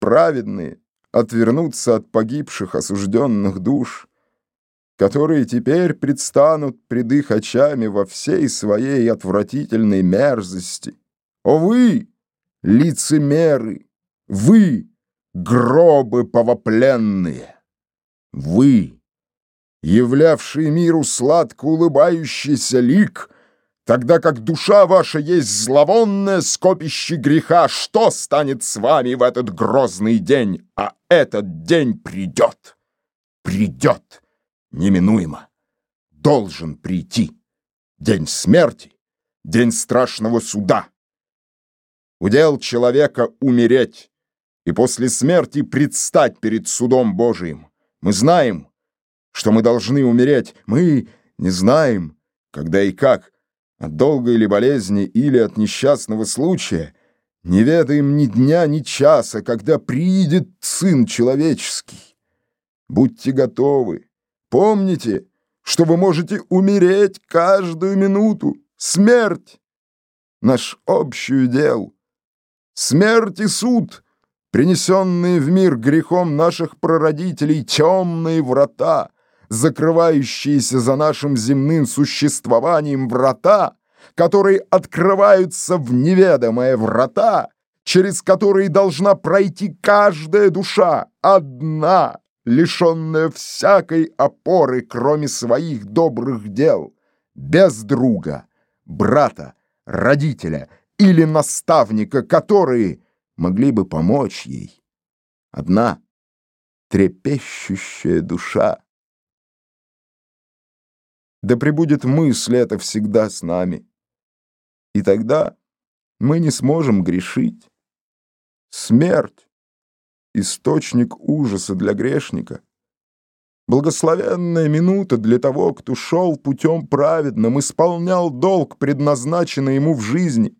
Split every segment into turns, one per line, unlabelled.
праведные отвернутся от погибших осужденных душ, которые теперь предстанут пред их очами во всей своей отвратительной мерзости. О вы, лицемеры, вы, гробы повопленные, вы, являвшие миру сладко улыбающийся лик — Тогда как душа ваша есть зловонное скопище греха, что станет с вами в этот грозный день? А этот день придет, придет неминуемо, должен прийти. День смерти, день страшного суда. Удел человека умереть и после смерти предстать перед судом Божиим. Мы знаем, что мы должны умереть, мы не знаем, когда и как, от долгой или болезни, или от несчастного случая, не ведаем ни дня, ни часа, когда приидет Сын Человеческий. Будьте готовы. Помните, что вы можете умереть каждую минуту. Смерть — наш общий дел. Смерть и суд, принесенные в мир грехом наших прародителей, темные врата — закрывающиеся за нашим земным существованием врата, которые открываются в неведомые врата, через которые должна пройти каждая душа, одна, лишенная всякой опоры, кроме своих добрых дел, без друга, брата, родителя или наставника, которые могли бы помочь ей. Одна трепещущая душа, да пребудет мысль эта всегда с нами. И тогда мы не сможем грешить. Смерть — источник ужаса для грешника. Благословенная минута для того, кто шел путем праведным, исполнял долг, предназначенный ему в жизни,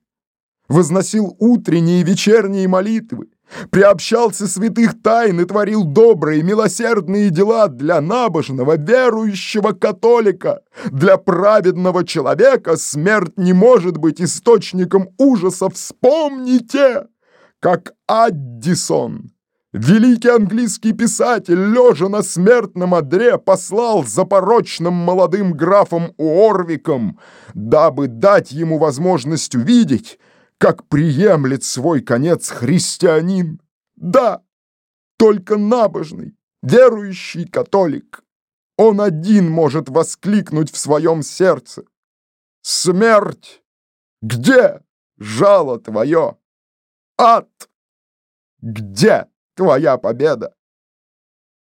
возносил утренние и вечерние молитвы, приобщался святых тайн и творил добрые, милосердные дела для набожного, верующего католика. Для праведного человека смерть не может быть источником ужаса. Вспомните, как Аддисон, великий английский писатель, лежа на смертном одре, послал за порочным молодым графом Уорвиком, дабы дать ему возможность увидеть, как приемлет свой конец христианин. Да, только набожный, верующий католик. Он один может воскликнуть в своем сердце. Смерть! Где жало твое? Ад! Где твоя победа?